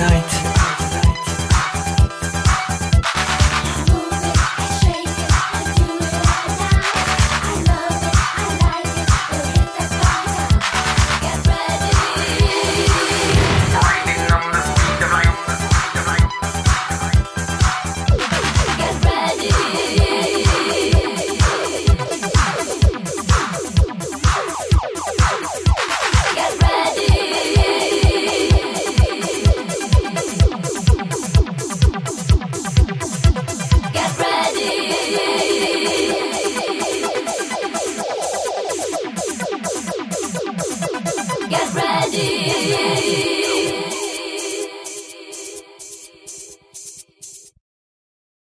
night.